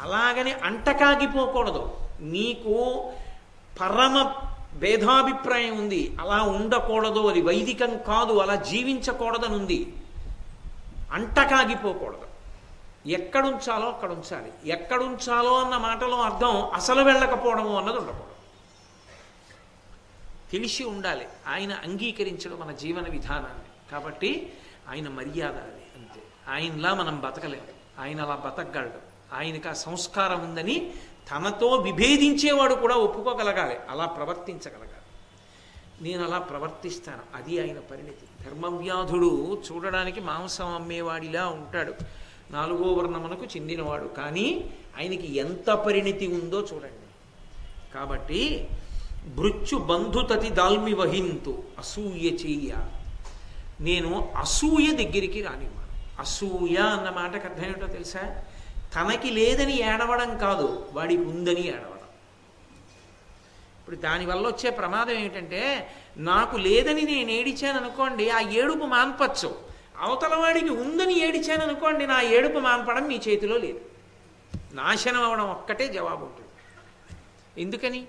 అలాగని అంటకాగిపోకూడదు. నీకు పరమ భేదాభిప్రాయం ఉంది. అలా ఉండకూడదు అది వైదికం కాదు అలా జీవించకూడదని ఉంది అంటకాగిపోకూడదు. ఎక్కడుంచాలో అక్కడ ఉంచాలి ఎక్కడుంచాలో అన్న మాటలో అర్థం అసలు వెళ్ళకపోవడము అన్నది ఉండకూడదు. తెలిసి ఉండాలి. ఆయన అంగీకరించడం మన జీవన విధానాన్ని. కాబట్టి ఆయన మర్యాద అది అంతే. ఆయనలా మనం బతకలేము ఆయన అలా బతకగలడం. ఆయనకు ఆ సంస్కారం ఉందని తనతో విభేదించేవాడు కూడా ఒప్పుకోగలగాలి. అలా ప్రవర్తించగలగాలి. నేను అలా ప్రవర్తిస్తాను. అది ఆయన పరిణితి. ధర్మవ్యాధుడు చూడడానికి మాంసం అమ్మేవాడిలా ఉంటాడు. నాలుగో వర్ణమునకు చెందినవాడు. కానీ ఆయనకి ఎంత పరిణితి ఉందో చూడండి. కాబట్టి భృత్యు బంధుతతి దాల్మి వహింతు అసూయ చెయ్య నేను అసూయ దగ్గరికి రానివ్వను. అసూయ అన్న మాటకు అర్థం ఏంటో తెలుసా? తనకి లేదని ఏడవడం కాదు వాడికి ఉందని ఏడవడం. ఇప్పుడు దానివల్ల వచ్చే ప్రమాదం ఏమిటంటే నాకు లేదని నేను ఏడిచాను అనుకోండి ఆ ఏడుపు మాన్పచ్చు. అవతల వాడికి ఉందని ఏడిచాను అనుకోండి నా ఏడుపు మాన్పడం మీ చేతిలో లేదు. నాశనం అవడం ఒక్కటే జవాబు ఉంటుంది. ఎందుకని?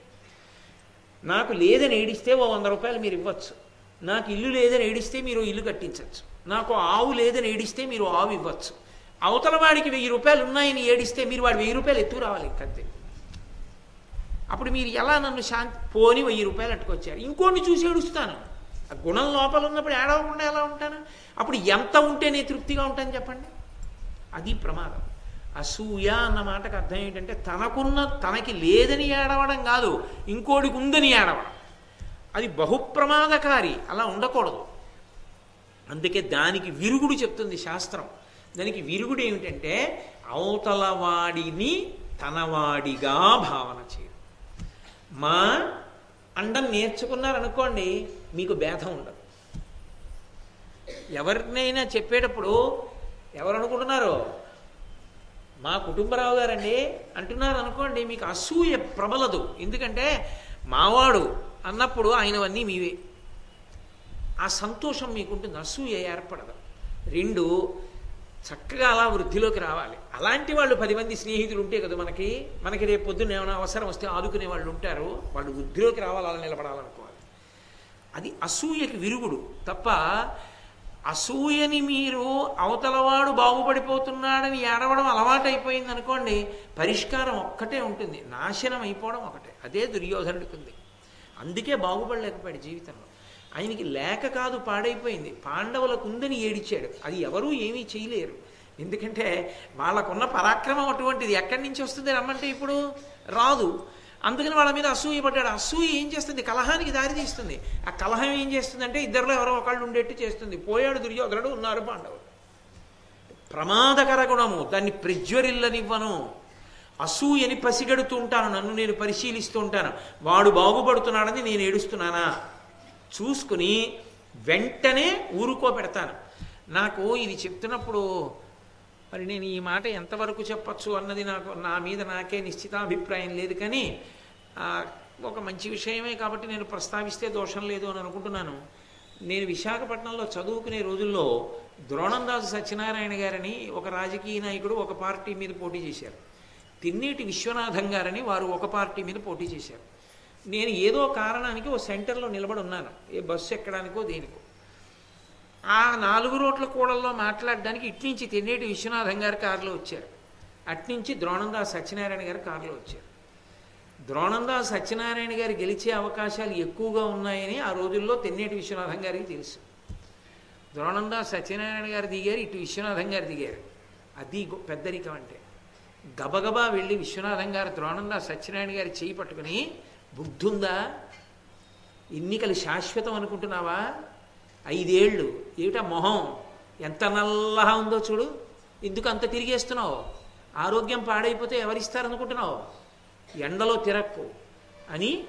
నాకు లేదని ఏడిస్తే ఓ వంద రూపాయలు మీరు ఇవ్వచ్చు. నాకు ఇల్లు లేదని ఏడిస్తే మీరు ఇల్లు కట్టించవచ్చు. నాకు ఆవు లేదని ఏడిస్తే మీరు ఆవు ఇవ్వచ్చు. అవతల వాడికి వెయ్యి రూపాయలు ఉన్నాయని ఏడిస్తే మీరు వాడు వెయ్యి రూపాయలు ఎత్తు రావాలి ఇంకంతే. అప్పుడు మీరు ఎలా నన్ను శాంతి పోని వెయ్యి రూపాయలు అట్టుకొచ్చారు? ఇంకోటి చూసి ఏడుస్తాను. ఆ గుణం లోపల ఉన్నప్పుడు ఏడవకుండా ఎలా ఉంటాను? అప్పుడు ఎంత ఉంటే నేను తృప్తిగా ఉంటాను చెప్పండి? అది ప్రమాదం. అసూయ అన్న మాటకు అర్థం ఏంటంటే తనకున్న తనకి లేదని ఏడవడం కాదు ఇంకోటికి ఉందని ఏడవడం. అది బహుప్రమాదకారి. అలా ఉండకూడదు. అందుకే దానికి విరుగుడు చెప్తుంది శాస్త్రం. దానికి విరుగుడు ఏమిటంటే అవతలవాడిని తనవాడిగా భావన చేయడం. మా అండం నేర్చుకున్నారనుకోండి మీకు భేదం ఉండదు. ఎవరినైనా చెప్పేటప్పుడు ఎవరు అనుకుంటున్నారు మా కుటుంబరావు గారండి అంటున్నారు అనుకోండి మీకు అసూయ ప్రబలదు. ఎందుకంటే మావాడు అన్నప్పుడు ఆయనవన్నీ మీవే. ఆ సంతోషం మీకుంటుంది అసూయ ఏర్పడదు. రెండు చక్కగా అలా వృద్ధిలోకి రావాలి. అలాంటి వాళ్ళు పది మంది స్నేహితులు ఉంటే కదా మనకి మనకి రేపు పొద్దున్న ఏమైనా అవసరం వస్తే ఆదుకునే వాళ్ళు ఉంటారు. వాళ్ళు వృద్ధిలోకి రావాలి అలా నిలబడాలనుకోవాలి. అది అసూయకి విరుగుడు. తప్ప అసూయని మీరు అవతలవాడు బాగుపడిపోతున్నాడని ఏడవడం అలవాటైపోయింది అనుకోండి పరిష్కారం ఒక్కటే ఉంటుంది. నాశనం అయిపోవడం ఒకటే. అదే దుర్యోధనుడికి ఉంది అందుకే బాగుపడలేకపోయాడు జీవితంలో. ఆయనకి లేక కాదు పాడైపోయింది. పాండవులకు ఉందని ఏడిచాడు. అది ఎవరూ ఏమీ చేయలేరు. ఎందుకంటే వాళ్ళకున్న పరాక్రమం అటువంటిది ఎక్కడి నుంచి వస్తుంది రమ్మంటే ఇప్పుడు? రాదు. అందుకని వాళ్ళ మీద అసూయ పడ్డాడు. అసూయ ఏం చేస్తుంది? కలహానికి దారి తీస్తుంది. ఆ కలహం ఏం చేస్తుందంటే ఇద్దరిలో ఎవరో ఒకళ్ళు ఉండేట్టు చేస్తుంది. పోయాడు దుర్యోధనుడు ఉన్నారు పాండవులు ప్రమాదకర గుణము. దాన్ని ప్రజ్వరిల్లనివ్వను. అసూయని పసిగడుతూ ఉంటాను. నన్ను నేను పరిశీలిస్తూ ఉంటాను. వాడు బాగుపడుతున్నాడని నేను ఏడుస్తున్నానా? చూసుకుని వెంటనే ఊరుకోబెడతాను. నాకు ఇది చెప్తున్నప్పుడు మరి నేను ఈ మాట ఎంతవరకు చెప్పచ్చు అన్నది నాకు నా మీద నాకే నిశ్చితాభిప్రాయం లేదు కానీ ఒక మంచి విషయమే కాబట్టి నేను ప్రస్తావిస్తే దోషం లేదు అని అనుకుంటున్నాను. నేను విశాఖపట్నంలో చదువుకునే రోజుల్లో ద్రోణందాసు సత్యనారాయణ గారని ఒక రాజకీయ నాయకుడు ఒక పార్టీ మీద పోటీ చేశారు. తిన్నేటి విశ్వనాథం గారని వారు ఒక పార్టీ మీద పోటీ చేశారు. నేను ఏదో కారణానికి ఓ సెంటర్లో నిలబడి ఉన్నాను. ఏ బస్సు ఎక్కడానికో దేనికో. ఆ నాలుగు రోడ్ల కూడల్లో మాట్లాడడానికి ఇట్నుంచి తెన్నేటి విశ్వనాథం గారి కారులో వచ్చారు. అట్నుంచి ద్రోణందాస్ సత్యనారాయణ గారి కారులో వచ్చారు. ద్రోణందాస్ సత్యనారాయణ గారు గెలిచే అవకాశాలు ఎక్కువగా ఉన్నాయని ఆ రోజుల్లో తెన్నేటి విశ్వనాథం గారికి తెలుసు. ద్రోణందాస్ సత్యనారాయణ గారు దిగారు ఇటు విశ్వనాథం గారు దిగారు. అది పెద్దరికం అంటే. గబగబా వెళ్ళి విశ్వనాథం గారు ద్రోణందాస్ సత్యనారాయణ గారి చేయి పట్టుకుని బుద్ధుందా? ఎన్నికలు శాశ్వతం అనుకుంటున్నావా? ఐదేళ్ళు. ఏమిటా మొహం? ఎంత నల్లగా ఉందో చూడు. ఎందుకు అంత తిరిగేస్తున్నావు? ఆరోగ్యం పాడైపోతే ఎవరిస్తారనుకుంటున్నావు? ఎండలో తిరక్కు అని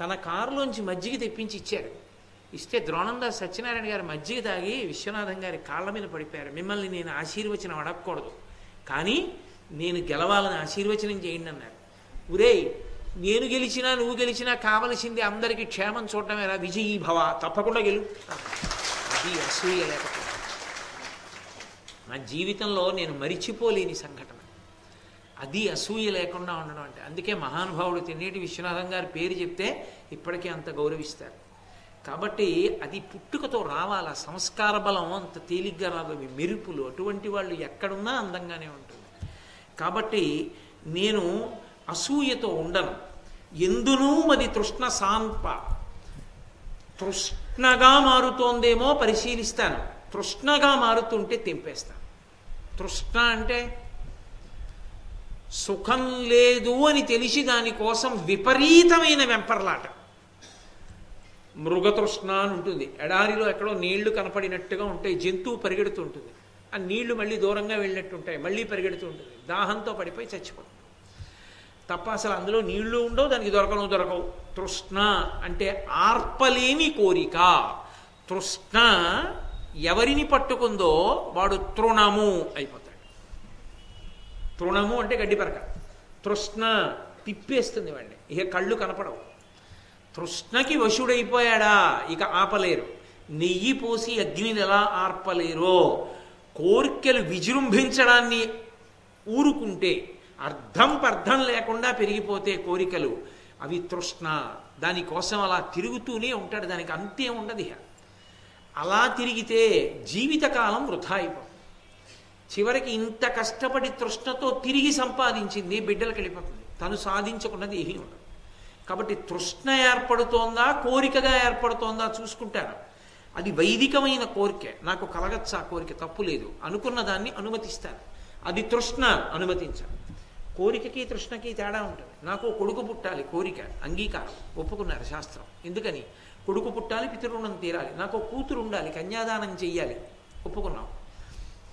తన కారులోంచి మజ్జిగ తెప్పించి ఇచ్చారు ఇస్తే ద్రోణందాస్ సత్యనారాయణ గారు మజ్జిగ తాగి విశ్వనాథం గారి కాళ్ళ మీద పడిపోయారు. మిమ్మల్ని నేను ఆశీర్వచనం అడగకూడదు. కానీ నేను గెలవాలని ఆశీర్వచనం చేయండి అన్నారు. ఉరేయ్ నేను గెలిచినా నువ్వు గెలిచినా కావలసింది అందరికీ క్షేమం చూడటమేరా విజయీ భవ. తప్పకుండా గెలు. అది అసూయ లేకపోతే. నా జీవితంలో నేను మరిచిపోలేని సంఘటన. అది అసూయ లేకుండా ఉండడం అంటే. అందుకే మహానుభావుడు తెన్నేటి విశ్వనాథం గారి పేరు చెప్తే ఇప్పటికీ అంత గౌరవిస్తారు. కాబట్టి అది పుట్టుకతో రావాలి? ఆ సంస్కార బలం అంత తేలిగ్గా రాదు. అవి మెరుపులు. అటువంటి వాళ్ళు ఎక్కడున్నా అందంగానే ఉంటుంది. కాబట్టి నేను అసూయతో ఉండను. ఎందునూ మది తృష్ణ సాంప. తృష్ణగా మారుతోందేమో పరిశీలిస్తాను. తృష్ణగా మారుతుంటే తెంపేస్తాను. తృష్ణ అంటే సుఖం లేదు అని తెలిసి దానికోసం విపరీతమైన వెంపర్లాట. మృగతృష్ణ అని ఉంటుంది. ఎడారిలో ఎక్కడో నీళ్ళు కనపడినట్టుగా ఉంటాయి. జంతువు పరిగెడుతూ ఉంటుంది. ఆ నీళ్ళు మళ్ళీ దూరంగా వెళ్ళినట్టు ఉంటాయి. మళ్ళీ పరిగెడుతూ ఉంటుంది. దాహంతో పడిపోయి చచ్చిపోతుంది తప్ప అసలు అందులో నీళ్ళు ఉండవు దానికి దొరకను దొరకవు. తృష్ణ అంటే ఆర్పలేని కోరిక. తృష్ణ ఎవరిని పట్టుకుందో వాడు తృణము అయిపోతాడు. తృణము అంటే గడ్డిపరక తృష్ణ తిప్పేస్తుంది వాడిని. ఇక కళ్ళు కనపడవు. తృష్ణకి వశుడైపోయాడా? ఇక ఆపలేరు. నెయ్యి పోసి అగ్నిని ఎలా ఆర్పలేరో? కోరికలు విజృంభించడాన్ని ఊరుకుంటే అర్థం పర్థం లేకుండా పెరిగిపోతే కోరికలు అవి తృష్ణ. దానికోసం అలా తిరుగుతూనే ఉంటాడు దానికి అంతే ఉండదు అలా తిరిగితే జీవితకాలం వృధా అయిపోతుంది చివరికి ఇంత కష్టపడి తృష్ణతో తిరిగి సంపాదించింది బిడ్డలకు వెళ్ళిపోతుంది. తను సాధించకున్నది ఏమీ ఉండదు. కాబట్టి తృష్ణ ఏర్పడుతోందా కోరికగా ఏర్పడుతోందా చూసుకుంటాను అది వైదికమైన కోరిక. నాకు కలగచ్చా కోరిక? తప్పు లేదు. అనుకున్న దాన్ని అనుమతిస్తాను. అది తృష్ణ అనుమతించాను కోరికకి తృష్ణకి తేడా ఉంటుంది. నాకు కొడుకు పుట్టాలి కోరిక అంగీకారం ఒప్పుకున్నారు శాస్త్రం. ఎందుకని? కొడుకు పుట్టాలి పితృణం తీరాలి. నాకు కూతురు ఉండాలి కన్యాదానం చెయ్యాలి ఒప్పుకున్నాం.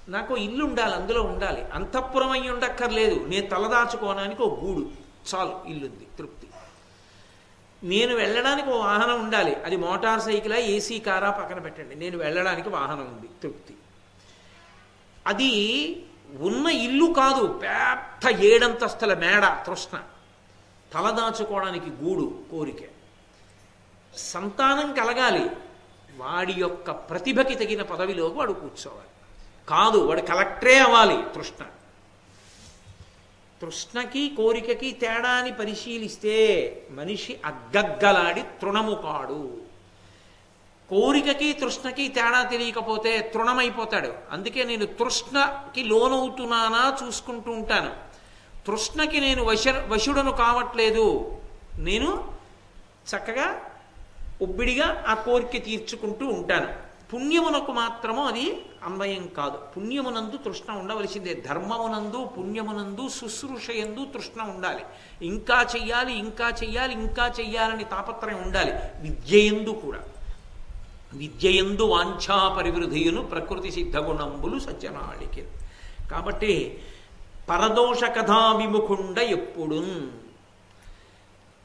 నాకు ఇల్లు ఉండాలి అందులో ఉండాలి. అంతఃపురం అయి ఉండక్కర్లేదు. నేను తలదాచుకోవడానికి ఒక గూడు. చాలు ఇల్లుంది. తృప్తి. నేను వెళ్ళడానికి ఒక వాహనం ఉండాలి. అది మోటార్ సైకిలా ఏసీ కారా పక్కన పెట్టండి. నేను వెళ్ళడానికి వాహనం ఉంది. తృప్తి. అది ఉన్న ఇల్లు కాదు పెద్ద ఏడంతస్తుల మేడ తృష్ణ. తలదాచుకోవడానికి గూడు కోరిక. సంతానం కలగాలి. వాడి యొక్క ప్రతిభకి తగిన పదవిలో వాడు కూర్చోవాలి. కాదు వాడు కలెక్టరే అవ్వాలి తృష్ణ. తృష్ణకి కోరికకి తేడాని పరిశీలిస్తే మనిషి అగ్గగ్గలాడి తృణము కాడు కోరికకి తృష్ణకి తేడా తెలియకపోతే తృణమైపోతాడు. అందుకే నేను తృష్ణకి లోనవుతున్నానా చూసుకుంటూ ఉంటాను. తృష్ణకి నేను వశ వశుడను కావట్లేదు. నేను చక్కగా ఒబ్బిడిగా ఆ కోరిక తీర్చుకుంటూ ఉంటాను. పుణ్యమునకు మాత్రము అది అన్వయం కాదు. పుణ్యమునందు తృష్ణ ఉండవలసిందే. ధర్మమునందు పుణ్యమునందు శుశ్రూషయందు తృష్ణ ఉండాలి. ఇంకా చెయ్యాలి ఇంకా చెయ్యాలి ఇంకా చెయ్యాలని తాపత్రయం ఉండాలి. విద్య ఎందు కూడా. విద్యయందు వాంఛా పరివృధియును ప్రకృతి సిద్ధగుణంబులు సజ్జనాళికి. కాబట్టి పరదోష కథా విముఖుండ ఎప్పుడు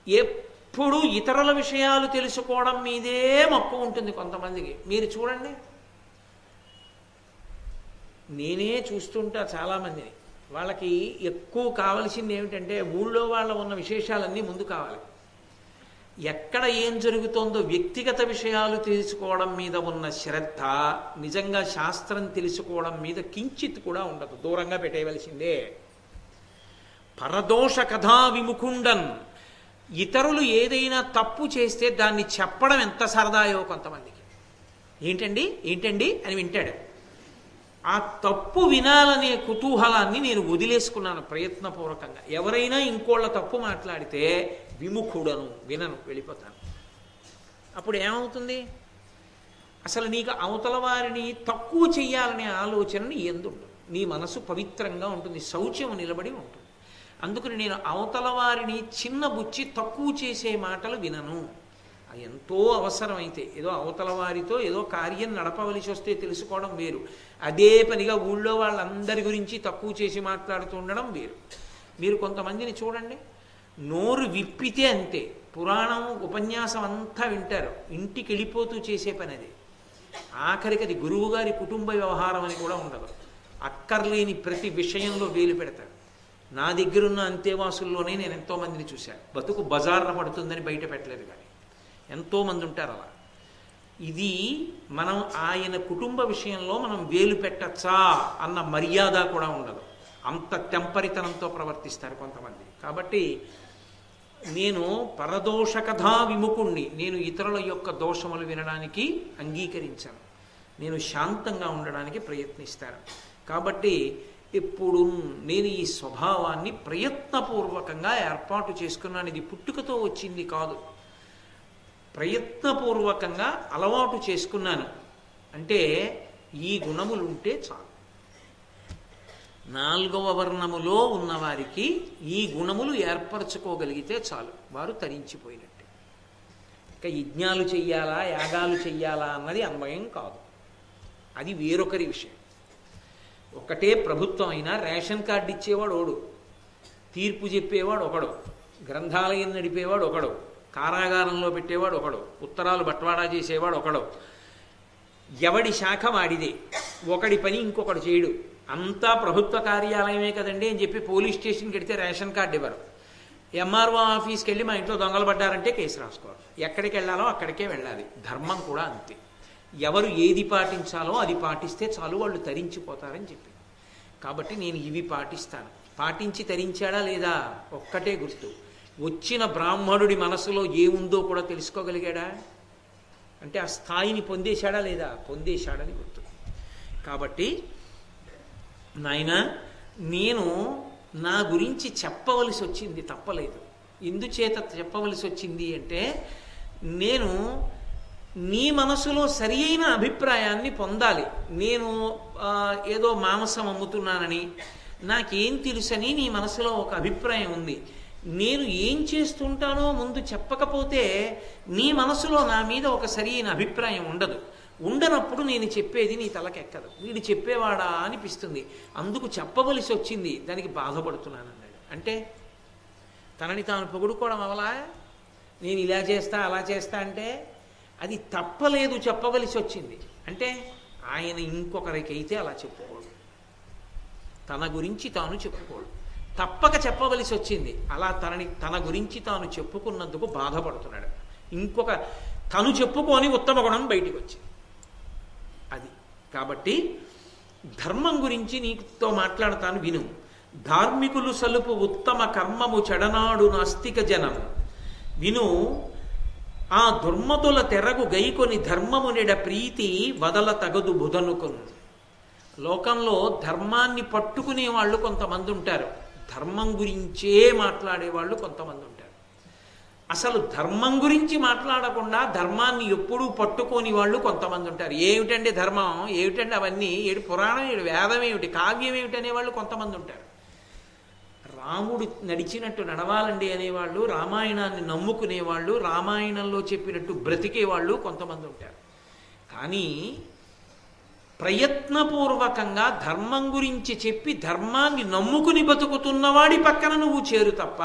ఎప్పుడు ఇతరుల విషయాలు తెలుసుకోవడం మీదే మక్కువ ఉంటుంది కొంతమందికి. మీరు చూడండి. నేనే చూస్తుంటా చాలామందిని. వాళ్ళకి ఎక్కువ కావలసింది ఏమిటంటే ఊళ్ళో వాళ్ళ ఉన్న విశేషాలన్నీ ముందు కావాలి. ఎక్కడ ఏం జరుగుతోందో వ్యక్తిగత విషయాలు తెలుసుకోవడం మీద ఉన్న శ్రద్ధ నిజంగా శాస్త్రం తెలుసుకోవడం మీద కించిత్ కూడా ఉండదు. దూరంగా పెట్టేయవలసిందే. పరదోష కథా విముఖుండన్ ఇతరులు ఏదైనా తప్పు చేస్తే దాన్ని చెప్పడం ఎంత సరదాయో కొంతమందికి. ఏంటండి? ఏంటండి? అని వింటాడు. ఆ తప్పు వినాలనే కుతూహలాన్ని నేను వదిలేసుకున్నాను ప్రయత్నపూర్వకంగా. ఎవరైనా ఇంకోళ్ళ తప్పు మాట్లాడితే విముఖుడను వినను వెళ్ళిపోతాను. అప్పుడు ఏమవుతుంది? అసలు నీకు అవతల వారిని తక్కువ చెయ్యాలనే ఆలోచన నీ నీ మనసు పవిత్రంగా ఉంటుంది శౌచ్యం నిలబడి ఉంటుంది. అందుకని నేను అవతల వారిని చిన్న బుచ్చి తక్కువ చేసే మాటలు వినను. ఎంతో అవసరమైతే ఏదో అవతల వారితో ఏదో కార్యం నడపవలసి వస్తే తెలుసుకోవడం వేరు. అదే పనిగా ఊళ్ళో వాళ్ళందరి గురించి తక్కువ చేసి మాట్లాడుతూ ఉండడం వేరు. మీరు కొంతమందిని చూడండి. నోరు విప్పితే అంతే. పురాణం ఉపన్యాసం అంతా వింటారు. ఇంటికి వెళ్ళిపోతూ చేసే పని అది ఆఖరికి అది గురువుగారి కుటుంబ వ్యవహారం అని కూడా ఉండదు. అక్కర్లేని ప్రతి విషయంలో వేలు పెడతారు. నా దగ్గరున్న అంతేవాసుల్లోనే నేను ఎంతోమందిని చూశాను. బతుకు బజార్న పడుతుందని బయట పెట్టలేదు కానీ. ఎంతోమంది ఉంటారు అలా. ఇది మనం ఆయన కుటుంబ విషయంలో మనం వేలు పెట్టచ్చా అన్న మర్యాద కూడా ఉండదు. అంత తెంపరితనంతో ప్రవర్తిస్తారు కొంతమంది. కాబట్టి నేను పరదోష కథా విముఖుణ్ణి నేను ఇతరుల యొక్క దోషములు వినడానికి అంగీకరించాను. నేను శాంతంగా ఉండడానికి ప్రయత్నిస్తాను. కాబట్టి ఎప్పుడు నేను ఈ స్వభావాన్ని ప్రయత్నపూర్వకంగా ఏర్పాటు చేసుకున్నాను. ఇది పుట్టుకతో వచ్చింది కాదు. ప్రయత్నపూర్వకంగా అలవాటు చేసుకున్నాను. అంటే ఈ గుణములుంటే చాలు. నాలుగవ వర్ణములో ఉన్నవారికి ఈ గుణములు ఏర్పరచుకోగలిగితే చాలు. వారు తరించిపోయినట్టే. ఇక యజ్ఞాలు చెయ్యాలా యాగాలు చెయ్యాలా అన్నది అన్వయం కాదు. అది వేరొకరి విషయం. ఒకటే ప్రభుత్వం అయినా రేషన్ కార్డు ఇచ్చేవాడు ఓడు. తీర్పు చెప్పేవాడు ఒకడు. గ్రంథాలయం నడిపేవాడు ఒకడు. కారాగారంలో పెట్టేవాడు ఒకడు. ఉత్తరాలు బట్వాడా చేసేవాడు ఒకడు. ఎవడి శాఖ వాడిదే. ఒకడి పని ఇంకొకడు చేయడు. అంతా ప్రభుత్వ కార్యాలయమే కదండి అని చెప్పి పోలీస్ స్టేషన్కి వెడితే రేషన్ కార్డు ఇవ్వరు. ఎంఆర్ఓ ఆఫీస్కి వెళ్ళి మా ఇంట్లో దొంగలు పడ్డారంటే కేసు రాసుకోవాలి. ఎక్కడికి వెళ్ళాలో అక్కడికే వెళ్ళాలి. ధర్మం కూడా అంతే. ఎవరు ఏది పాటించాలో అది పాటిస్తే చాలు వాళ్ళు తరించిపోతారని చెప్పి కాబట్టి నేను ఇవి పాటిస్తాను. పాటించి తరించాడా లేదా? ఒక్కటే గుర్తు. వచ్చిన బ్రాహ్మణుడి మనసులో ఏముందో కూడా తెలుసుకోగలిగాడా? అంటే ఆ స్థాయిని పొందేశాడా లేదా? పొందేశాడని గుర్తు. కాబట్టి నాయన నేను నా గురించి చెప్పవలసి వచ్చింది తప్పలేదు. ఎందుచేత చెప్పవలసి వచ్చింది అంటే నేను నీ మనసులో సరి అయిన అభిప్రాయాన్ని పొందాలి. నేను ఏదో మాంసం అమ్ముతున్నానని నాకేం తెలుసని నీ మనసులో ఒక అభిప్రాయం ఉంది. నేను ఏం చేస్తుంటానో ముందు చెప్పకపోతే నీ మనసులో నా మీద ఒక సరి అయిన అభిప్రాయం ఉండదు. ఉండనప్పుడు నేను చెప్పేది నీ తలకెక్కదు. వీడు చెప్పేవాడా అనిపిస్తుంది. అందుకు చెప్పవలసి వచ్చింది. దానికి బాధపడుతున్నాను అన్నాడు. అంటే తనని తాను పొగుడుకోవడం అవలా? నేను ఇలా చేస్తా అలా చేస్తా అంటే అది తప్పలేదు చెప్పవలసి వచ్చింది. అంటే ఆయన ఇంకొకరికైతే అలా చెప్పుకోడు. తన గురించి తాను చెప్పుకోడు. తప్పక చెప్పవలసి వచ్చింది. అలా తనని తన గురించి తాను చెప్పుకున్నందుకు బాధపడుతున్నాడు. ఇంకొక తను చెప్పుకొని ఉత్తమ గుణం బయటికి వచ్చింది. కాబట్టి ధర్మం గురించి నీతో మాట్లాడతాను విను. ధార్మికులు సలుపు ఉత్తమ కర్మము చెడనాడు నాస్తిక జనం. విను ఆ దుర్మతుల తెరగు గైకొని ధర్మము నెడ ప్రీతి వదల తగదు బుధనుకొను. లోకంలో ధర్మాన్ని పట్టుకునే వాళ్ళు కొంతమంది ఉంటారు ధర్మం గురించే మాట్లాడే వాళ్ళు కొంతమంది ఉంటారు అసలు ధర్మం గురించి మాట్లాడకుండా ధర్మాన్ని ఎప్పుడూ పట్టుకోని వాళ్ళు కొంతమంది ఉంటారు. ఏమిటండి ధర్మం? ఏమిటండి అవన్నీ? ఏడు పురాణం? ఏడు వేదం? ఏమిటి కావ్యం? ఏమిటి అనేవాళ్ళు కొంతమంది ఉంటారు. రాముడు నడిచినట్టు నడవాలండి అనేవాళ్ళు రామాయణాన్ని నమ్ముకునేవాళ్ళు రామాయణంలో చెప్పినట్టు బ్రతికేవాళ్ళు కొంతమంది ఉంటారు. కానీ ప్రయత్నపూర్వకంగా ధర్మం గురించి చెప్పి ధర్మాన్ని నమ్ముకుని బతుకుతున్నవాడి పక్కన నువ్వు చేరు తప్ప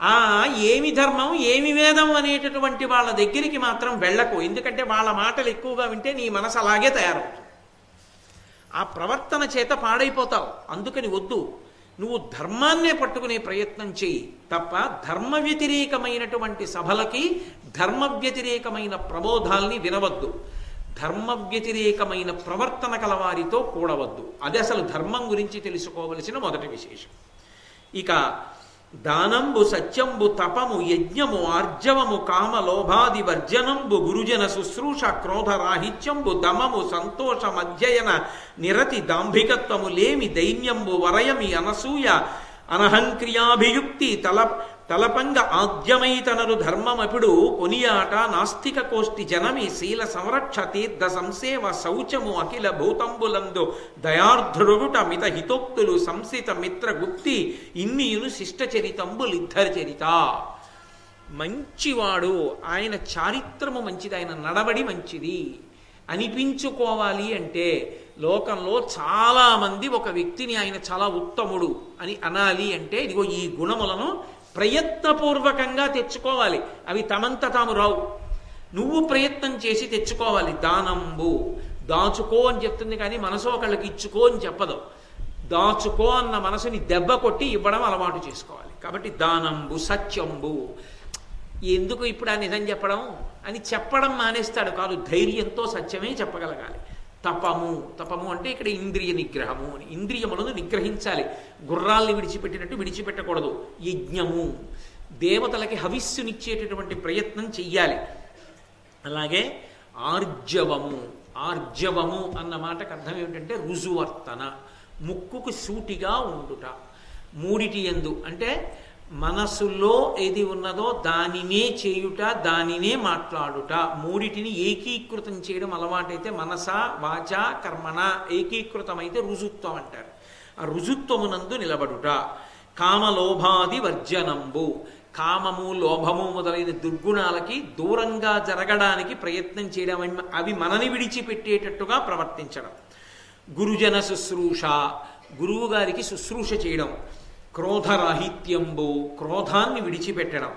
ఆ ఏమి ధర్మం ఏమి వేదం అనేటటువంటి వాళ్ళ దగ్గరికి మాత్రం వెళ్ళకు. ఎందుకంటే వాళ్ళ మాటలు ఎక్కువగా వింటే నీ మనసు అలాగే తయారవుతుంది. ఆ ప్రవర్తన చేత పాడైపోతావు. అందుకని వద్దు. నువ్వు ధర్మాన్నే పట్టుకునే ప్రయత్నం చెయ్యి. తప్ప ధర్మ వ్యతిరేకమైనటువంటి సభలకి ధర్మ వ్యతిరేకమైన ప్రబోధాల్ని వినవద్దు. ధర్మ వ్యతిరేకమైన ప్రవర్తన కలవారితో కూడవద్దు. అది అసలు ధర్మం గురించి తెలుసుకోవలసిన మొదటి విశేషం. ఇక దానంబు సత్యంబు తపము యజ్ఞము ఆర్జవము కామ లోభాది వర్జనంబు గురుజన శుశ్రూష క్రోధ రాహిత్యంబు దమము సంతోష మధ్యయన నిరతి దాంభికత్వము లేమి దైన్యంబు వరయమి అనసూయ అనహంక్రియాభియుక్తి తల తలపంగ ఆద్యమైతనరు ధర్మమపుడు కొనియాట నాస్తిక కోష్టి జనమి శీల సంరక్ష తీర్థ సంసేవ శౌచము అఖిల భూతంబులందు దయార్ధుడుట మిత హితోక్తులు సంసిత మిత్ర గుప్తి ఇన్నియును శిష్ట చరితంబులిద్ధరి చరిత. మంచివాడు ఆయన చారిత్రము మంచిది ఆయన నడవడి మంచిది. అనిపించుకోవాలి అంటే లోకంలో చాలామంది ఒక వ్యక్తిని ఆయన చాలా ఉత్తముడు అని అనాలి అంటే ఇదిగో ఈ గుణములను ప్రయత్నపూర్వకంగా తెచ్చుకోవాలి. అవి తమంత తాము రావు. నువ్వు ప్రయత్నం చేసి తెచ్చుకోవాలి. దానంబు. దాచుకో అని చెప్తుంది కానీ మనసు ఒకళ్ళకి ఇచ్చుకో అని చెప్పదు. దాచుకో అన్న మనసుని దెబ్బ కొట్టి ఇవ్వడం అలవాటు చేసుకోవాలి. కాబట్టి దానంబు సత్యంబు. ఎందుకు ఇప్పుడు ఆ నిజం చెప్పడం? అని చెప్పడం మానేస్తాడు కాదు. ధైర్యంతో సత్యమే చెప్పగలగాలి. తపము తపము అంటే ఇక్కడ ఇంద్రియ నిగ్రహము. అని ఇంద్రియములను నిగ్రహించాలి. గుర్రాల్ని విడిచిపెట్టినట్టు విడిచిపెట్టకూడదు. యజ్ఞము. దేవతలకి హవిస్సునిచ్చేటటువంటి ప్రయత్నం చెయ్యాలి. అలాగే ఆర్జవము. ఆర్జవము అన్న మాటకు అర్థం ఏమిటంటే రుజువర్తన. ముక్కుకు సూటిగా ఉండుట. మూడిటి ఎందు అంటే మనసులో ఏది ఉన్నదో దానినే చేయుట దానినే మాట్లాడుట. మూడిటిని ఏకీకృతం చేయడం అలవాటైతే మనస వాచ కర్మణ. ఏకీకృతమైతే రుజుత్వం అంటారు. ఆ రుజుత్వమునందు నిలబడుట. కామలోభాది వర్జనంబు. కామము లోభము మొదలైన దుర్గుణాలకి దూరంగా జరగడానికి ప్రయత్నం చేయడం అవి- అవి మనని విడిచిపెట్టేటట్టుగా ప్రవర్తించడం. గురుజన శుశ్రూష. గురువు గారికి శుశ్రూష చేయడం. క్రోధరాహిత్యంబు క్రోధాన్ని విడిచిపెట్టడం.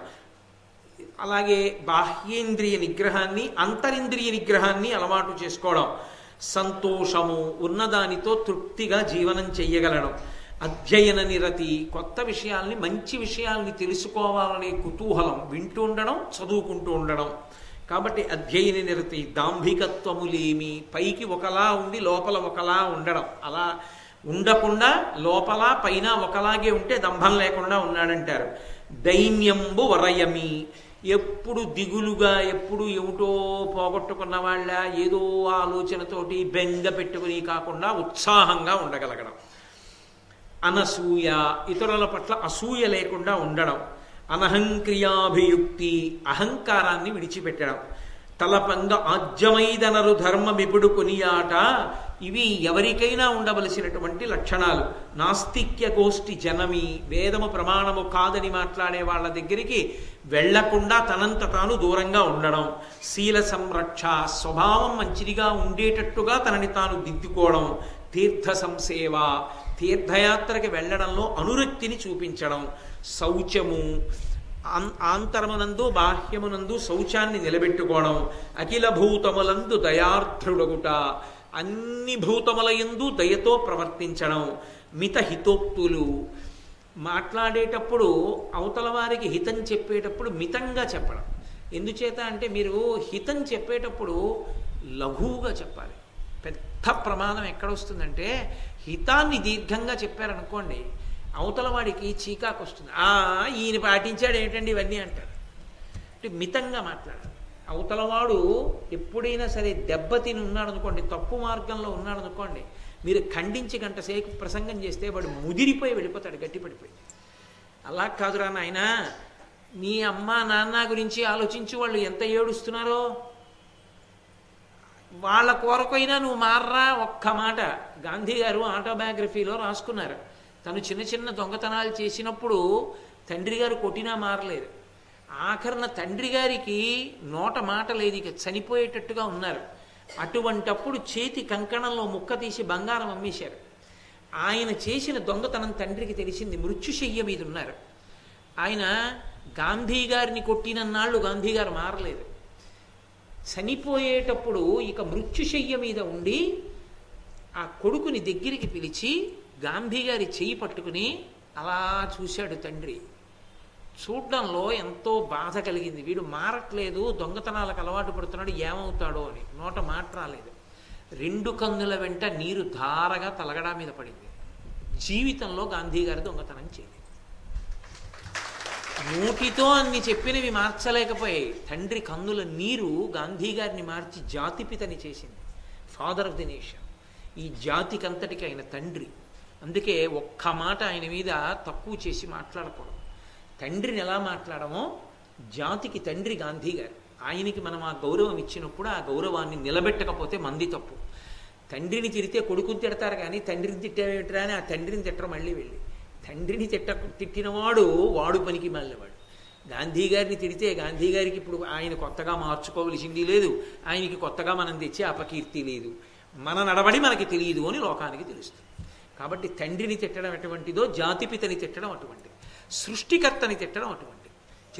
అలాగే బాహ్యేంద్రియ నిగ్రహాన్ని అంతరింద్రియ నిగ్రహాన్ని అలవాటు చేసుకోవడం. సంతోషము ఉన్నదానితో తృప్తిగా జీవనం చెయ్యగలడం. అధ్యయన నిరతి కొత్త విషయాల్ని మంచి విషయాల్ని తెలుసుకోవాలనే కుతూహలం వింటూ ఉండడం చదువుకుంటూ ఉండడం. కాబట్టి అధ్యయన నిరతి దాంభికత్వములేమి పైకి ఒకలా ఉండి లోపల ఒకలా ఉండడం. అలా ఉండకుండా లోపల పైన ఒకలాగే ఉంటే దంభం లేకుండా ఉన్నాడంటారు. దైన్యంబు వరయమి. ఎప్పుడు దిగులుగా ఎప్పుడు ఏమిటో పోగొట్టుకున్న వాళ్ళ ఏదో ఆలోచనతోటి బెంగ పెట్టుకుని కాకుండా ఉత్సాహంగా ఉండగలగడం. అనసూయ ఇతరుల పట్ల అసూయ లేకుండా ఉండడం. అనహంక్రియాభియుక్తి అహంకారాన్ని విడిచిపెట్టడం. తలపంగ ఆజ్యమైదనరు ధర్మమిపుడు కొనియాట ఇవి ఎవరికైనా ఉండవలసినటువంటి లక్షణాలు. నాస్తిక్య గోష్ఠి జనమి వేదము ప్రమాణము కాదని మాట్లాడే వాళ్ళ దగ్గరికి వెళ్ళకుండా తనంత తాను దూరంగా ఉండడం. శీల సంరక్ష స్వభావం మంచిదిగా ఉండేటట్టుగా తనని తాను దిద్దుకోవడం. తీర్థ సంసేవ తీర్థయాత్రకి వెళ్ళడంలో అనురక్తిని చూపించడం. శౌచము ఆంతరమునందు బాహ్యమునందు శౌచాన్ని నిలబెట్టుకోవడం. అఖిల భూతములందు దయార్థుడగుట. అన్ని భూతముల యందు దయతో ప్రవర్తించడం మిత హితోక్తులు మాట్లాడేటప్పుడు అవతల వారికి హితం చెప్పేటప్పుడు మితంగా చెప్పడం. ఎందుచేత అంటే మీరు హితం చెప్పేటప్పుడు లఘువుగా చెప్పాలి. పెద్ద ప్రమాదం ఎక్కడ వస్తుందంటే హితాన్ని దీర్ఘంగా చెప్పారనుకోండి అవతల వాడికి చీకాకు వస్తుంది ఆ ఈయన పాటించాడు ఏంటండి ఇవన్నీ? అంటారు. అంటే మితంగా మాట్లాడాలి. అవతలవాడు ఎప్పుడైనా సరే దెబ్బతిని ఉన్నాడు అనుకోండి తప్పు మార్గంలో ఉన్నాడు అనుకోండి మీరు ఖండించి గంట సేపు ప్రసంగం చేస్తే వాడు ముదిరిపోయి వెళ్ళిపోతాడు గట్టిపడిపోయి. అలా కాదురా నాయన నీ అమ్మ నాన్న గురించి ఆలోచించి వాళ్ళు ఎంత ఏడుస్తున్నారో వాళ్ళ కొరకైనా నువ్వు మార్రా ఒక్క మాట. గాంధీ గారు ఆటోబయోగ్రఫీలో రాసుకున్నారు. తను చిన్న చిన్న దొంగతనాలు చేసినప్పుడు తండ్రి గారు కొట్టినా మారలేదు. ఆఖరణ తండ్రి గారికి నోట మాట లేదు ఇక చనిపోయేటట్టుగా ఉన్నారు. అటువంటప్పుడు చేతి కంకణంలో ముక్క తీసి బంగారం అమ్మేశారు. ఆయన చేసిన దొంగతనం తండ్రికి తెలిసింది మృత్యుశయ్య మీద ఉన్నారు. ఆయన గాంధీ గారిని కొట్టినన్నాళ్ళు గాంధీ గారు మారలేదు. చనిపోయేటప్పుడు ఇక మృత్యుశయ్య మీద ఉండి ఆ కొడుకుని దగ్గరికి పిలిచి గాంధీ గారి చేయి పట్టుకుని అలా చూశాడు తండ్రి. చూడడంలో ఎంతో బాధ కలిగింది. వీడు మారట్లేదు దొంగతనాలకు అలవాటు పడుతున్నాడు ఏమవుతాడో అని. నోట మాట రాలేదు. రెండు కన్నుల వెంట నీరు ధారగా తలగడా మీద పడింది. జీవితంలో గాంధీ గారి దొంగతనం చేయలేదు. నోటితో అన్ని చెప్పినవి మార్చలేకపోయాయి. తండ్రి కన్నుల నీరు గాంధీ గారిని మార్చి జాతిపితని చేసింది. ఫాదర్ ఆఫ్ ది నేషన్ ఈ జాతికంతటికి ఆయన తండ్రి. అందుకే ఒక్క మాట ఆయన మీద తక్కువ చేసి మాట్లాడకూడదు. తండ్రిని ఎలా మాట్లాడమో జాతికి తండ్రి గాంధీ గారు. ఆయనకి మనం ఆ గౌరవం ఇచ్చినప్పుడు ఆ గౌరవాన్ని నిలబెట్టకపోతే మంది తప్పు. తండ్రిని తిడితే కొడుకుని తిడతారు కానీ తండ్రిని తిట్టేమిట్రా అని ఆ తండ్రిని తిట్టరు మళ్ళీ వెళ్ళి. తండ్రిని తిట్ట తిట్టినవాడు వాడు పనికి మాలినవాడు. గాంధీ గారిని తిడితే గాంధీ గారికి ఇప్పుడు ఆయన కొత్తగా మార్చుకోవలసింది లేదు. ఆయనకి కొత్తగా మనం తెచ్చే అపకీర్తి లేదు. మన నడబడి మనకి తెలియదు అని లోకానికి తెలుస్తుంది. కాబట్టి తండ్రిని తిట్టడం ఎటువంటిదో జాతిపితని తిట్టడం అటువంటిది. సృష్టికర్తని తిట్టడం అటువంటి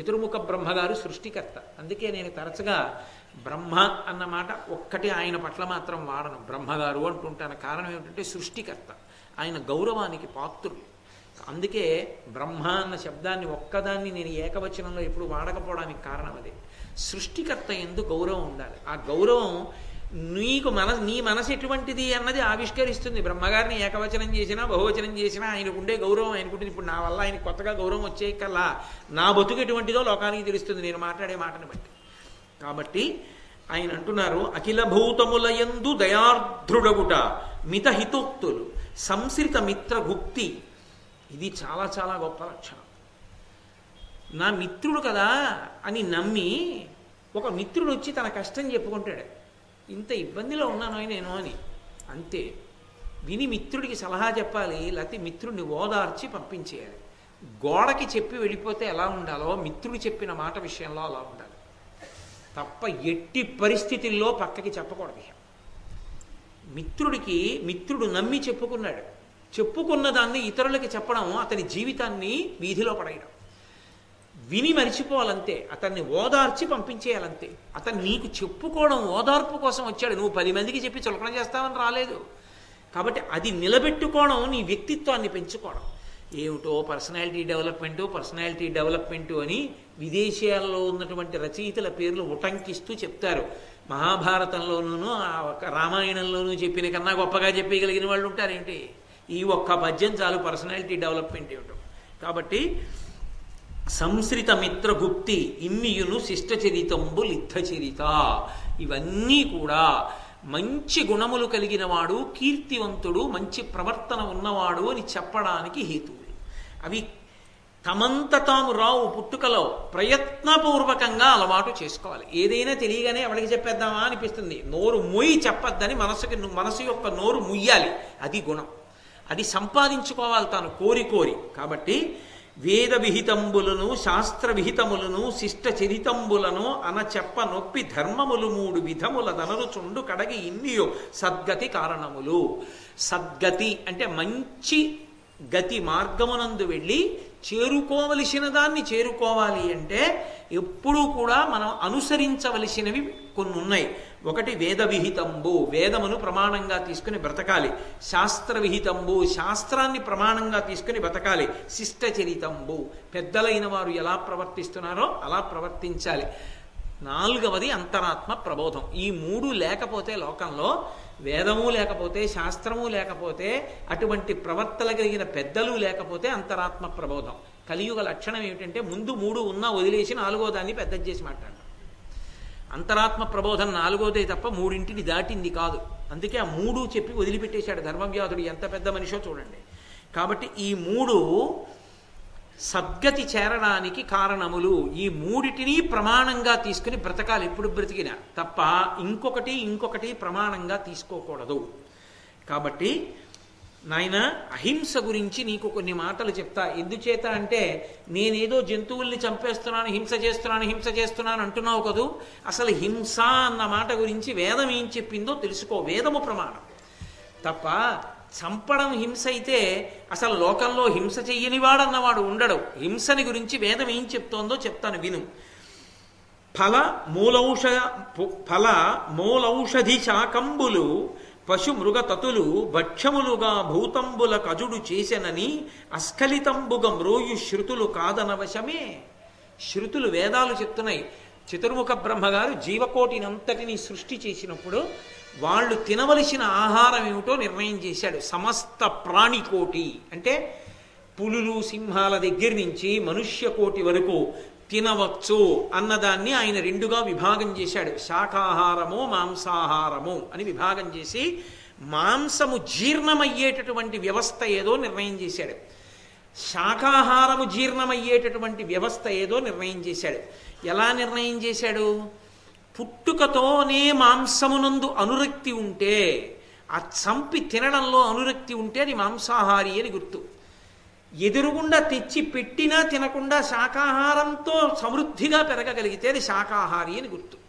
చతుర్ముఖ బ్రహ్మగారు సృష్టికర్త. అందుకే నేను తరచుగా బ్రహ్మ అన్న మాట ఒక్కటి ఆయన పట్ల మాత్రం వాడను. బ్రహ్మగారు అంటుంటాను. కారణం ఏమిటంటే సృష్టికర్త. ఆయన గౌరవానికి పాత్రుడు. అందుకే బ్రహ్మ అన్న శబ్దాన్ని ఒక్కదాన్ని నేను ఏకవచనంలో ఎప్పుడు వాడకపోవడానికి కారణం అదే. సృష్టికర్త ఎందు గౌరవం ఉండాలి. ఆ గౌరవం నీకు మన నీ మనసు ఎటువంటిది అన్నది ఆవిష్కరిస్తుంది. బ్రహ్మగారిని ఏకవచనం చేసినా బహువచనం చేసినా ఆయనకుండే గౌరవం ఆయనకుంటే ఇప్పుడు నా వల్ల ఆయన కొత్తగా గౌరవం వచ్చే కల్లా నా బతుకు ఎటువంటిదో లోకానికి తెలుస్తుంది. నేను మాట్లాడే మాటని బట్టి. కాబట్టి ఆయన అంటున్నారు అఖిల భూతములయందు దయార్ధ్రుడగుట మితహితోక్తులు సంశ్రిత మిత్ర గుప్తి. ఇది చాలా చాలా గొప్ప లక్షణం. నా మిత్రుడు కదా అని నమ్మి ఒక మిత్రుడు వచ్చి తన కష్టం చెప్పుకుంటాడు. ఇంత ఇబ్బందిలో ఉన్నాను నేను అని. అంతే. విని మిత్రుడికి సలహా చెప్పాలి లేకపోతే మిత్రుడిని ఓదార్చి పంపించేయాలి. గోడకి చెప్పి వెళ్ళిపోతే ఎలా ఉండాలో మిత్రుడు చెప్పిన మాట విషయంలో అలా ఉండాలి. తప్ప ఎట్టి పరిస్థితుల్లో పక్కకి చెప్పకూడదు మిత్రుడికి మిత్రుడు నమ్మి చెప్పుకున్నాడు. చెప్పుకున్న దాన్ని ఇతరులకి చెప్పడం అతని జీవితాన్ని వీధిలో పడేయడం. విని మరిచిపోవాలంతే. అతన్ని ఓదార్చి పంపించేయాలంతే. అతను నీకు చెప్పుకోవడం ఓదార్పు కోసం వచ్చాడు. నువ్వు పది మందికి చెప్పి చులకన చేస్తావని రాలేదు. కాబట్టి అది నిలబెట్టుకోవడం నీ వ్యక్తిత్వాన్ని పెంచుకోవడం. ఏమిటో పర్సనాలిటీ డెవలప్మెంటు పర్సనాలిటీ డెవలప్మెంటు అని విదేశీయాల్లో ఉన్నటువంటి రచయితల పేర్లు ఉటంకిస్తూ చెప్తారు. మహాభారతంలోనూ ఆ ఒక్క రామాయణంలోనూ చెప్పిన కన్నా గొప్పగా చెప్పగలిగిన వాళ్ళు ఉంటారేంటి? ఈ ఒక్క పద్యం చాలు పర్సనాలిటీ డెవలప్మెంట్ ఏమిటో. కాబట్టి సంశ్రిత మిత్రగుప్తి ఇమ్మియును శిష్టచరితంబు లిద్ధచరిత ఇవన్నీ కూడా మంచి గుణములు కలిగిన వాడు కీర్తివంతుడు మంచి ప్రవర్తన ఉన్నవాడు అని చెప్పడానికి హేతువులు. అవి తమంత తాము రావు పుట్టుకలో ప్రయత్నపూర్వకంగా అలవాటు చేసుకోవాలి. ఏదైనా తెలియగానే ఎవరికి చెప్పేద్దామా అనిపిస్తుంది. నోరు మొయ్యి చెప్పద్దని మనసుకి మనసు యొక్క నోరు ముయ్యాలి అది గుణం. అది సంపాదించుకోవాలి తాను కోరి కోరి. కాబట్టి వేద విహితంబులను శాస్త్ర విహితములను శిష్ట చరితంబులను అన చెప్ప నొప్పి ధర్మములు మూడు విధముల దనరుచుండు కడగి ఇన్నియో సద్గతి కారణములు. సద్గతి అంటే మంచి గతి మార్గమునందు వెళ్ళి చేరుకోవలసిన దాన్ని చేరుకోవాలి అంటే ఎప్పుడూ కూడా మనం అనుసరించవలసినవి కొన్ని ఉన్నాయి ఒకటి వేద విహితంబు వేదమును ప్రమాణంగా తీసుకుని బ్రతకాలి. శాస్త్ర విహితంబు శాస్త్రాన్ని ప్రమాణంగా తీసుకుని బ్రతకాలి. శిష్టచరితంబు. పెద్దలైన వారు ఎలా ప్రవర్తిస్తున్నారో అలా ప్రవర్తించాలి. నాలుగవది అంతరాత్మ ప్రబోధం. ఈ మూడు లేకపోతే లోకంలో వేదము లేకపోతే శాస్త్రము లేకపోతే అటువంటి ప్రవర్తన కలిగిన పెద్దలు లేకపోతే అంతరాత్మ ప్రబోధం. కలియుగ లక్షణం ఏమిటంటే ముందు మూడు ఉన్నా వదిలేసి నాలుగో దాన్ని పెద్ద చేసి మాట్లాడు. అంతరాత్మ ప్రబోధం నాలుగోదే తప్ప మూడింటిని దాటింది కాదు. అందుకే ఆ మూడు చెప్పి వదిలిపెట్టేశాడు ధర్మవ్యాధుడు. ఎంత పెద్ద మనిషో చూడండి. కాబట్టి ఈ మూడు సద్గతి చేరడానికి కారణములు ఈ మూడిటిని ప్రమాణంగా తీసుకుని బ్రతకాలి. ఎప్పుడు బ్రతికినా తప్ప ఇంకొకటి ఇంకొకటి ప్రమాణంగా తీసుకోకూడదు. కాబట్టి నాయన అహింస గురించి నీకు కొన్ని మాటలు చెప్తా. ఎందుచేత అంటే నేనేదో జంతువుల్ని చంపేస్తున్నాను హింస చేస్తున్నాను హింస చేస్తున్నాను అంటున్నావు కదూ? అసలు హింస అన్న మాట గురించి వేదం ఏం చెప్పిందో తెలుసుకో. వేదము ప్రమాణం. తప్ప చంపడం హింస అయితే అసలు లోకంలో హింస చెయ్యనివాడన్నవాడు ఉండడు. హింసని గురించి వేదం ఏం చెప్తోందో చెప్తాను విను. ఫల మూలౌష ఫల మూలౌషధి శాకంబులు పశు మృగతతులు భక్ష్యములుగా భూతంబుల కజుడు చేసెనని అస్ఖలితంబుగ మ్రోయు శృతులు కాదనవశమే. శృతులు వేదాలు చెప్తున్నాయి. చతుర్ముఖ బ్రహ్మగారు జీవకోటినంతటిని సృష్టి చేసినప్పుడు వాళ్ళు తినవలసిన ఆహారం ఏమిటో నిర్ణయం చేశాడు. సమస్త ప్రాణికోటి అంటే పులులు సింహాల దగ్గర నుంచి మనుష్య కోటి వరకు తినవచ్చు అన్నదాన్ని ఆయన రెండుగా విభాగం చేశాడు. శాకాహారము మాంసాహారము అని విభాగం చేసి మాంసము జీర్ణమయ్యేటటువంటి వ్యవస్థ ఏదో నిర్ణయం చేశాడు. శాకాహారము జీర్ణమయ్యేటటువంటి వ్యవస్థ ఏదో నిర్ణయం చేశాడు. ఎలా నిర్ణయం చేశాడు? పుట్టుకతోనే మాంసమునందు అనురక్తి ఉంటే ఆ చంపి తినడంలో అనురక్తి ఉంటే అది మాంసాహారి అని గుర్తు. ఎదురుగుండా తెచ్చి పెట్టినా తినకుండా శాకాహారంతో సమృద్ధిగా పెరగగలిగితే అది శాకాహారి అని గుర్తు.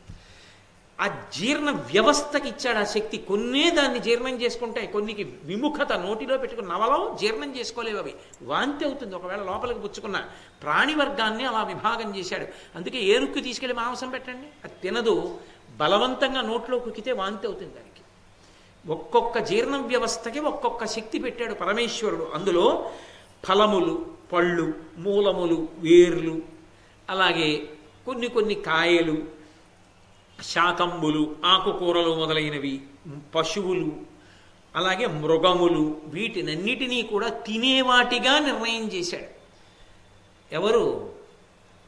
ఆ జీర్ణ వ్యవస్థకి ఇచ్చాడు ఆ శక్తి. కొన్నే దాన్ని జీర్ణం చేసుకుంటాయి కొన్నికి విముఖత నోటిలో పెట్టుకుని నవలం జీర్ణం చేసుకోలేవు అవి. వాంతి అవుతుంది. ఒకవేళ లోపలికి పుచ్చుకున్న ప్రాణి వర్గాన్ని అలా విభాగం చేశాడు. అందుకే ఏరుక్కు తీసుకెళ్ళి మాంసం పెట్టండి? అది తినదు. బలవంతంగా నోట్లో కుక్కితే వాంతి అవుతుంది దానికి. ఒక్కొక్క జీర్ణ వ్యవస్థకి ఒక్కొక్క శక్తి పెట్టాడు పరమేశ్వరుడు. అందులో ఫలములు పళ్ళు మూలములు వేర్లు అలాగే కొన్ని కొన్ని కాయలు శాకంబులు ఆకుకూరలు మొదలైనవి పశువులు అలాగే మృగములు వీటినన్నిటినీ కూడా తినేవాటిగా నిర్ణయం చేశాడు. ఎవరు?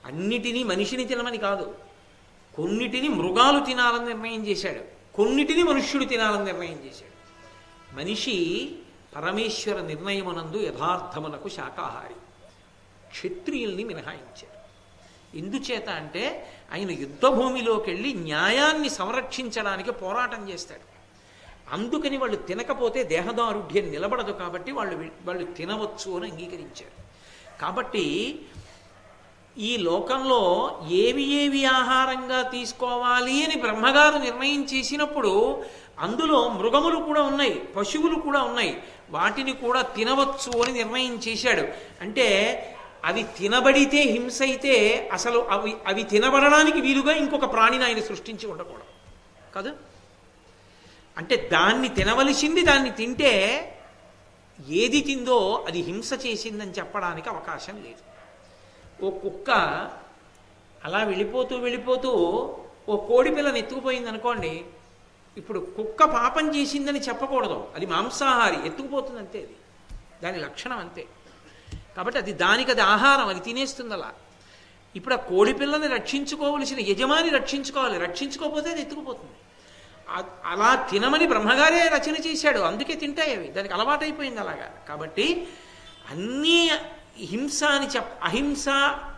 అన్నిటినీ మనిషిని తినమని కాదు. కొన్నిటిని మృగాలు తినాలని నిర్ణయం చేశాడు. కొన్నిటిని మనుష్యుడు తినాలని నిర్ణయం చేశాడు. మనిషి పరమేశ్వర నిర్ణయమునందు యథార్థమునకు శాకాహారి. క్షత్రియుల్ని మినహాయించాడు. ఎందుచేత అంటే ఆయన యుద్ధభూమిలోకి వెళ్ళి న్యాయాన్ని సంరక్షించడానికి పోరాటం చేస్తాడు. అందుకని వాళ్ళు తినకపోతే దేహదారుఢ్యం నిలబడదు కాబట్టి వాళ్ళు వాళ్ళు తినవచ్చు అని అంగీకరించారు. కాబట్టి ఈ లోకంలో ఏవి ఏవి ఆహారంగా తీసుకోవాలి అని బ్రహ్మగారు నిర్ణయం చేసినప్పుడు అందులో మృగములు కూడా ఉన్నాయి పశువులు కూడా ఉన్నాయి. వాటిని కూడా తినవచ్చు అని నిర్ణయం చేశాడు. అంటే అవి తినబడితే హింస అయితే అసలు అవి అవి తినబడడానికి వీలుగా ఇంకొక ప్రాణిని ఆయన సృష్టించి ఉండకూడదు. కాదు? అంటే దాన్ని తినవలసింది దాన్ని తింటే ఏది తిందో అది హింస చేసిందని చెప్పడానికి అవకాశం లేదు. ఓ కుక్క అలా వెళ్ళిపోతూ వెళ్ళిపోతూ ఓ కోడి పిల్లని ఎత్తుకుపోయింది అనుకోండి ఇప్పుడు కుక్క పాపం చేసిందని చెప్పకూడదు. అది మాంసాహారి ఎత్తుకుపోతుంది అంతే అది. దాని లక్షణం అంతే. కాబట్టి అది దానికి అది ఆహారం అది తినేస్తుంది అలా ఇప్పుడు ఆ కోడి పిల్లని రక్షించుకోవలసిన యజమాని రక్షించుకోవాలి. రక్షించుకోకపోతే అది ఎత్తుకుపోతుంది. అలా తినమని బ్రహ్మగారే రచన చేశాడు. అందుకే తింటాయి అవి. దానికి అలవాటైపోయింది అలాగా. కాబట్టి అన్నీ హింస అని చెప్ అహింస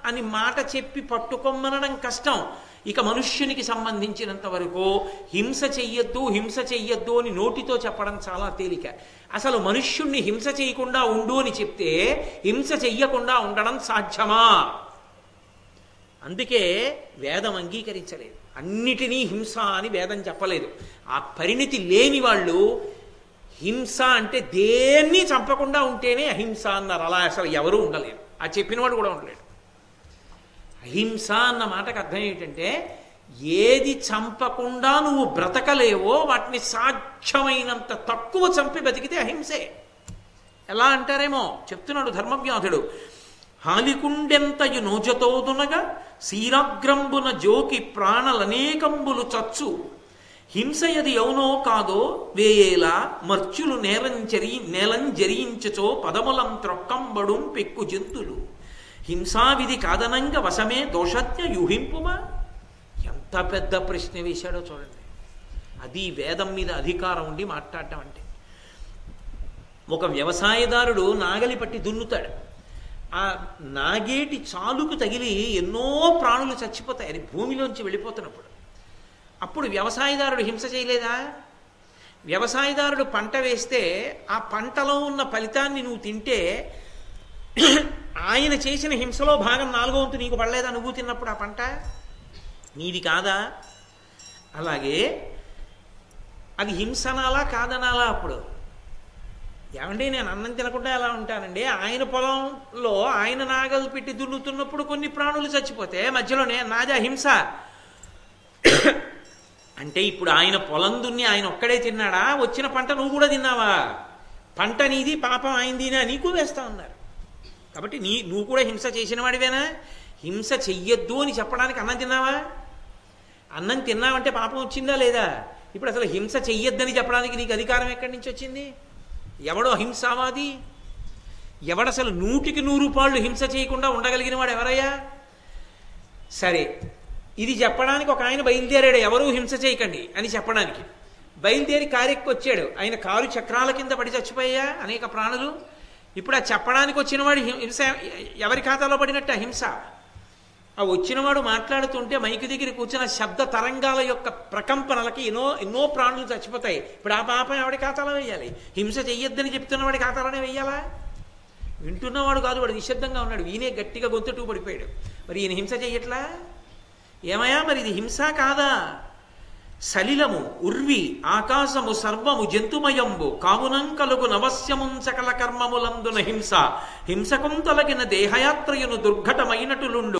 అని మాట చెప్పి పట్టుకొమ్మనడం కష్టం. ఇక మనుష్యునికి సంబంధించినంత వరకు హింస చెయ్యొద్దు హింస చెయ్యొద్దు అని నోటితో చెప్పడం చాలా తేలిక. అసలు మనుష్యుణ్ణి హింస చేయకుండా ఉండు అని చెప్తే హింస చెయ్యకుండా ఉండడం సాధ్యమా? అందుకే వేదం అంగీకరించలేదు. అన్నిటినీ హింస అని వేదం చెప్పలేదు. ఆ పరిణితి లేని వాళ్ళు హింస అంటే దేన్ని చంపకుండా ఉంటేనే అహింస అన్నారు. అలా అసలు ఎవరూ ఉండలేరు ఆ చెప్పినవాడు కూడా ఉండలేడు అహింస అన్న మాటకు అర్థం ఏంటంటే ఏది చంపకుండా నువ్వు బ్రతకలేవో వాటిని సాధ్యమైనంత తక్కువ చంపి బతికితే అహింసే. ఎలా అంటారేమో? చెప్తున్నాడు ధర్మవ్యాధుడు. హాలికుండెంతయు నోజతోదునగా శీరాగ్రంబున జోకి ప్రాణలనేకంబులు చచ్చు. హింసయది అవునో కాదో వేయేలా మర్చులు నేరంచరి నేలం జరించచో పదములం త్రొక్కంబడుం పెక్కు జంతులు. హింసావిధి కాదనంగ వశమే దోషజ్ఞ యూహింపుమా. ఎంత పెద్ద ప్రశ్న వేశాడో చూడండి. అది వేదం మీద అధికారం ఉండి మాట్లాడటం అంటే. ఒక వ్యవసాయదారుడు నాగలి పట్టి దున్నుతాడు. ఆ నాగేటి చాలుకు తగిలి ఎన్నో ప్రాణులు చచ్చిపోతాయి. అది భూమిలోంచి వెళ్ళిపోతున్నప్పుడు. అప్పుడు వ్యవసాయదారుడు హింస చేయలేదా? వ్యవసాయదారుడు పంట వేస్తే ఆ పంటలో ఉన్న ఫలితాన్ని నువ్వు తింటే ఆయన చేసిన హింసలో భాగం నాలుగో వంతు నీకు పడలేదా? నువ్వు తిన్నప్పుడు ఆ పంట? నీది కాదా? అలాగే అది హింసనాలా కాదనాలా అప్పుడు? ఏమంటే నేను అన్నం తినకుండా ఎలా ఉంటానండి? ఆయన పొలంలో ఆయన నాగలు పెట్టి దున్నుతున్నప్పుడు కొన్ని ప్రాణులు చచ్చిపోతే మధ్యలోనే నాది హింస. అంటే ఇప్పుడు ఆయన పొలం దున్ని ఆయన ఒక్కడే తిన్నాడా? వచ్చిన పంట నువ్వు కూడా తిన్నావా? పంట నీది పాపం ఆయనదినా నీకు వేస్తా ఉన్నారు. కాబట్టి నీ నువ్వు కూడా హింస చేసిన వాడివేనా హింస చెయ్యొద్దు అని చెప్పడానికి అన్నం తిన్నావా? అన్నం తిన్నావంటే పాపం వచ్చిందా లేదా? ఇప్పుడు అసలు హింస చెయ్యొద్దని చెప్పడానికి నీకు అధికారం ఎక్కడి నుంచి వచ్చింది? ఎవడో హింసావాది? ఎవడసలు నూటికి నూరు పాళ్ళు హింస చేయకుండా ఉండగలిగిన వాడు ఎవరయ్యా? సరే ఇది చెప్పడానికి ఒక ఆయన బయలుదేరాడు. ఎవరూ హింస చేయకండి అని చెప్పడానికి. బయలుదేరి కారెక్కి వచ్చాడు ఆయన కారు చక్రాల కింద పడి చచ్చిపోయా అనేక ప్రాణులు. ఇప్పుడు ఆ చెప్పడానికి వచ్చినవాడు హింస ఎవరి ఖాతాలో పడినట్టు? ఆ హింస. ఆ వచ్చినవాడు మాట్లాడుతుంటే మైకు దగ్గర కూర్చున్న శబ్ద తరంగాల యొక్క ప్రకంపనలకి ఎన్నో ఎన్నో ప్రాణులు చచ్చిపోతాయి. ఇప్పుడు ఆ పాపం ఆవిడ ఖాతాలో వేయాలి. హింస చెయ్యొద్దని చెప్తున్నవాడి ఖాతాలోనే వేయాలా? వింటున్నవాడు కాదు వాడు నిశ్శబ్దంగా ఉన్నాడు. ఈయనే గట్టిగా గొంతుటూ పడిపోయాడు మరి ఈయన హింస చెయ్యట్లా? ఏమయ్యా మరి ఇది హింస కాదా? సలిలము ఉర్వి ఆకాశము సర్వము జంతుమయంబు కావునం కలుగు నవస్యముం సకల కర్మములందున హింస. హింసకుం తొలగిన దేహయాత్రయును దుర్ఘటమైనటులుండు.